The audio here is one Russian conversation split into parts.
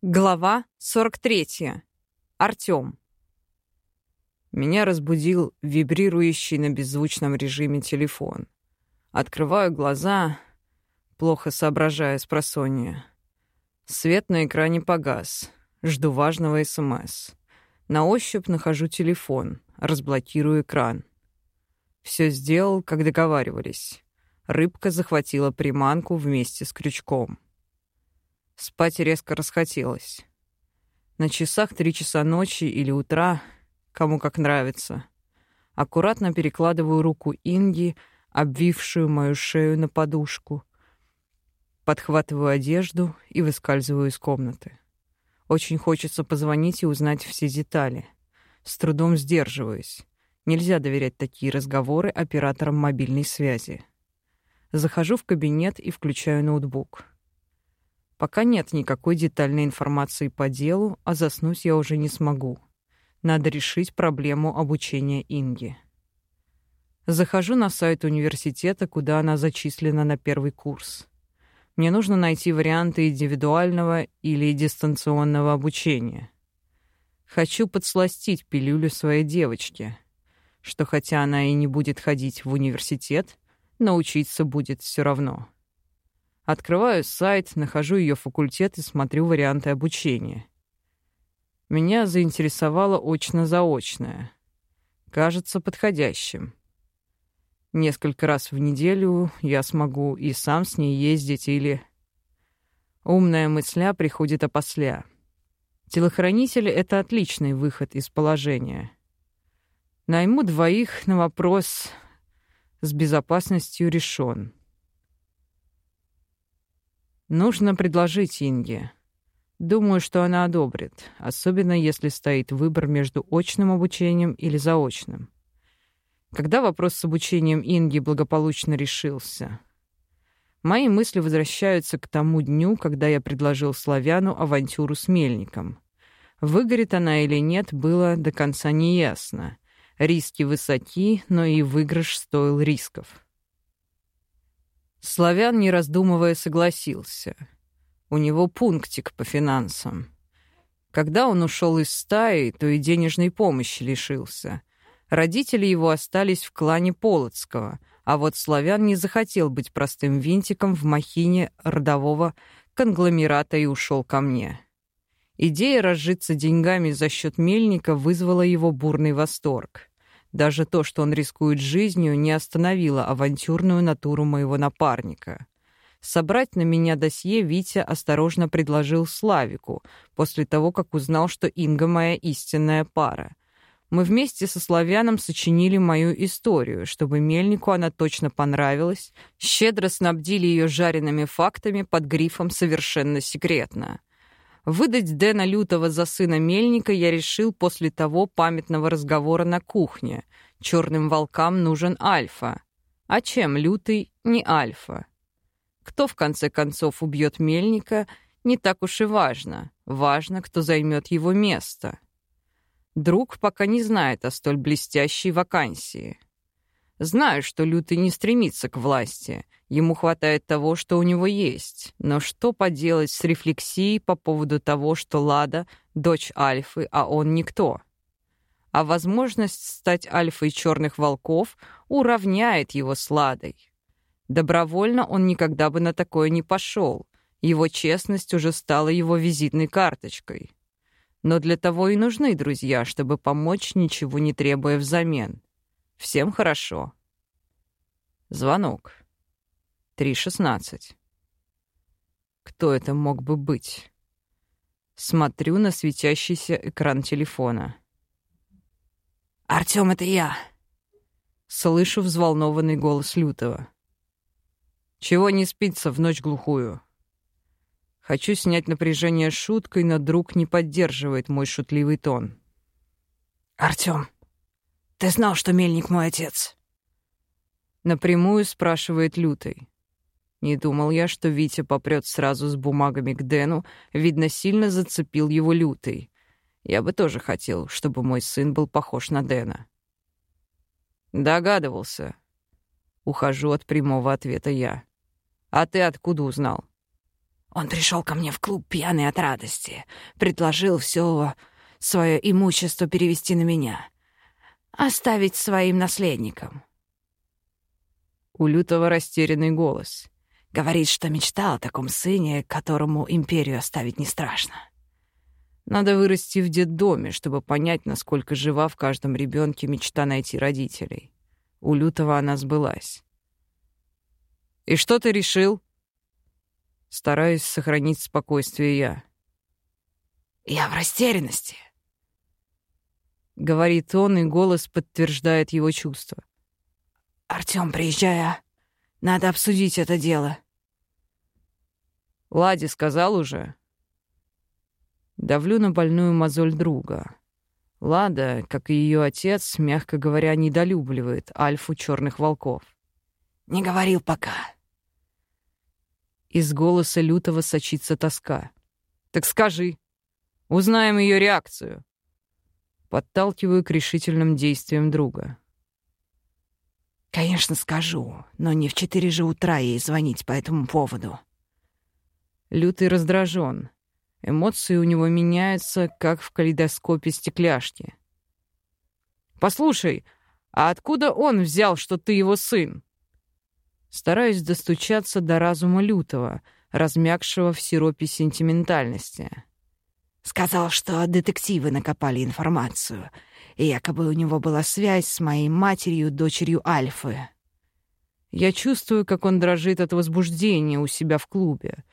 Глава 43. Артём. Меня разбудил вибрирующий на беззвучном режиме телефон. Открываю глаза, плохо соображая с просонья. Свет на экране погас. Жду важного СМС. На ощупь нахожу телефон, разблокирую экран. Все сделал, как договаривались. Рыбка захватила приманку вместе с крючком. Спать резко расхотелось. На часах три часа ночи или утра, кому как нравится. Аккуратно перекладываю руку Инги, обвившую мою шею на подушку. Подхватываю одежду и выскальзываю из комнаты. Очень хочется позвонить и узнать все детали. С трудом сдерживаюсь. Нельзя доверять такие разговоры операторам мобильной связи. Захожу в кабинет и включаю ноутбук. Пока нет никакой детальной информации по делу, а заснуть я уже не смогу. Надо решить проблему обучения Инги. Захожу на сайт университета, куда она зачислена на первый курс. Мне нужно найти варианты индивидуального или дистанционного обучения. Хочу подсластить пилюлю своей девочке, что хотя она и не будет ходить в университет, научиться будет все равно. Открываю сайт, нахожу ее факультет и смотрю варианты обучения. Меня заинтересовало очно-заочное. Кажется подходящим. Несколько раз в неделю я смогу и сам с ней ездить или... Умная мысля приходит опосля. Телохранители — это отличный выход из положения. Найму двоих на вопрос с безопасностью решен. Нужно предложить Инге. Думаю, что она одобрит, особенно если стоит выбор между очным обучением или заочным. Когда вопрос с обучением Инги благополучно решился, мои мысли возвращаются к тому дню, когда я предложил Славяну авантюру с Мельником. Выгорит она или нет, было до конца неясно. Риски высоки, но и выигрыш стоил рисков. Славян, не раздумывая, согласился. У него пунктик по финансам. Когда он ушел из стаи, то и денежной помощи лишился. Родители его остались в клане Полоцкого, а вот Славян не захотел быть простым винтиком в махине родового конгломерата и ушел ко мне. Идея разжиться деньгами за счет мельника вызвала его бурный восторг. Даже то, что он рискует жизнью, не остановило авантюрную натуру моего напарника. Собрать на меня досье Витя осторожно предложил Славику, после того, как узнал, что Инга моя истинная пара. Мы вместе со Славяном сочинили мою историю, чтобы Мельнику она точно понравилась, щедро снабдили ее жареными фактами под грифом «совершенно секретно». Выдать Дэна Лютого за сына Мельника я решил после того памятного разговора на кухне. Черным волкам нужен Альфа. А чем Лютый не Альфа? Кто, в конце концов, убьет Мельника, не так уж и важно. Важно, кто займет его место. Друг пока не знает о столь блестящей вакансии. Знаю, что Лютый не стремится к власти — Ему хватает того, что у него есть. Но что поделать с рефлексией по поводу того, что Лада — дочь Альфы, а он никто? А возможность стать Альфой черных волков уравняет его с Ладой. Добровольно он никогда бы на такое не пошел. Его честность уже стала его визитной карточкой. Но для того и нужны друзья, чтобы помочь, ничего не требуя взамен. Всем хорошо. Звонок. 3.16. Кто это мог бы быть? Смотрю на светящийся экран телефона. «Артём, это я!» Слышу взволнованный голос Лютого. «Чего не спится в ночь глухую?» Хочу снять напряжение шуткой, но друг не поддерживает мой шутливый тон. «Артём, ты знал, что Мельник мой отец?» Напрямую спрашивает Лютый. Не думал я, что Витя попрет сразу с бумагами к Дэну, видно, сильно зацепил его лютый. Я бы тоже хотел, чтобы мой сын был похож на Дэна. Догадывался. Ухожу от прямого ответа я. А ты откуда узнал? Он пришел ко мне в клуб пьяный от радости, предложил все свое имущество перевести на меня, оставить своим наследникам. У Лютого растерянный голос. Говорит, что мечтал о таком сыне, которому империю оставить не страшно. Надо вырасти в детдоме, чтобы понять, насколько жива в каждом ребенке мечта найти родителей. У Лютого она сбылась. «И что ты решил?» Стараюсь сохранить спокойствие я. «Я в растерянности», — говорит он, и голос подтверждает его чувства. «Артём, приезжая, надо обсудить это дело». Лади сказал уже. Давлю на больную мозоль друга. Лада, как и ее отец, мягко говоря, недолюбливает альфу черных волков. «Не говорил пока». Из голоса лютого сочится тоска. «Так скажи. Узнаем ее реакцию». Подталкиваю к решительным действиям друга. «Конечно, скажу, но не в четыре же утра ей звонить по этому поводу». Лютый раздражен. Эмоции у него меняются, как в калейдоскопе стекляшки. «Послушай, а откуда он взял, что ты его сын?» Стараюсь достучаться до разума лютого, размягшего в сиропе сентиментальности. Сказал, что детективы накопали информацию, и якобы у него была связь с моей матерью, дочерью Альфы. Я чувствую, как он дрожит от возбуждения у себя в клубе.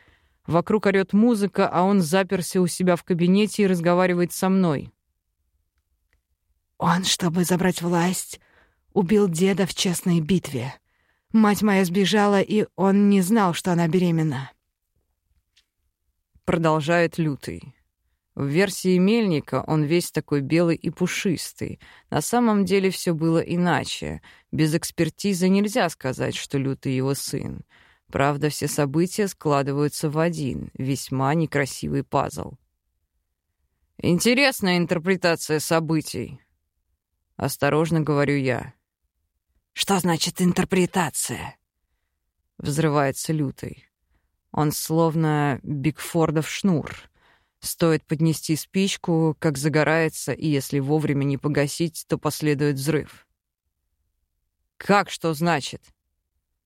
Вокруг орёт музыка, а он заперся у себя в кабинете и разговаривает со мной. Он, чтобы забрать власть, убил деда в честной битве. Мать моя сбежала, и он не знал, что она беременна. Продолжает Лютый. В версии Мельника он весь такой белый и пушистый. На самом деле все было иначе. Без экспертизы нельзя сказать, что Лютый его сын. Правда, все события складываются в один, весьма некрасивый пазл. Интересная интерпретация событий. Осторожно говорю я. Что значит интерпретация? Взрывается лютый. Он словно Бигфордов шнур. Стоит поднести спичку, как загорается, и если вовремя не погасить, то последует взрыв. Как что значит?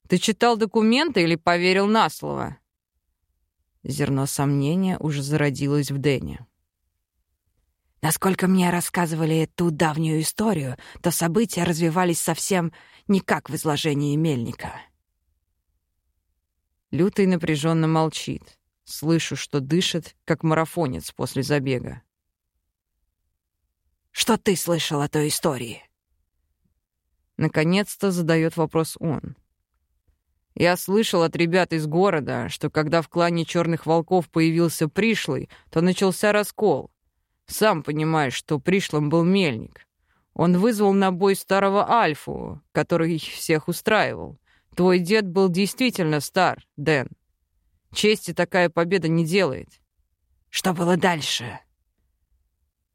Ты читал документы или поверил на слово? Зерно сомнения уже зародилось в Дэне. Насколько мне рассказывали ту давнюю историю, то события развивались совсем не как в изложении Мельника. Лютый напряженно молчит. Слышу, что дышит, как марафонец после забега. «Что ты слышал о той истории?» Наконец-то задает вопрос он. Я слышал от ребят из города, что когда в клане черных волков появился пришлый, то начался раскол. Сам понимаешь, что пришлым был мельник. Он вызвал на бой старого Альфу, который всех устраивал. Твой дед был действительно стар, Дэн. Чести такая победа не делает. Что было дальше?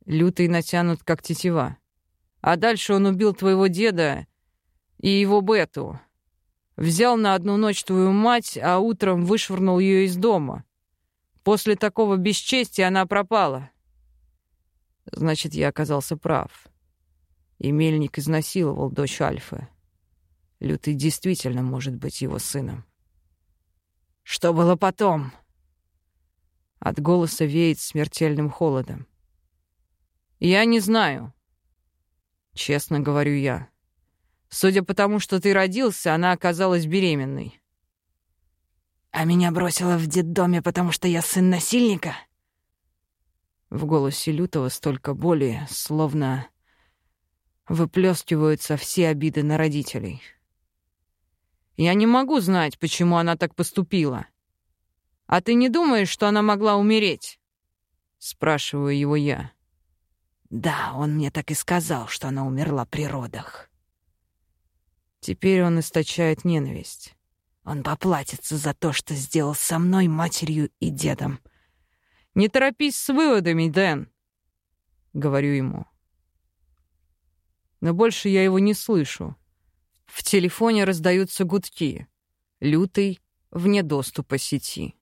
Лютый натянут, как тетива. А дальше он убил твоего деда и его Бету. Взял на одну ночь твою мать, а утром вышвырнул ее из дома. После такого бесчестия она пропала. Значит, я оказался прав. И Мельник изнасиловал дочь Альфы. Лютый действительно может быть его сыном. Что было потом? От голоса веет смертельным холодом. Я не знаю. Честно говорю я. Судя по тому, что ты родился, она оказалась беременной. А меня бросила в детдоме, потому что я сын насильника? В голосе Лютого столько боли, словно выплескиваются все обиды на родителей. Я не могу знать, почему она так поступила. А ты не думаешь, что она могла умереть? Спрашиваю его я. Да, он мне так и сказал, что она умерла при родах. Теперь он источает ненависть. Он поплатится за то, что сделал со мной, матерью и дедом. «Не торопись с выводами, Дэн», — говорю ему. Но больше я его не слышу. В телефоне раздаются гудки. Лютый вне доступа сети.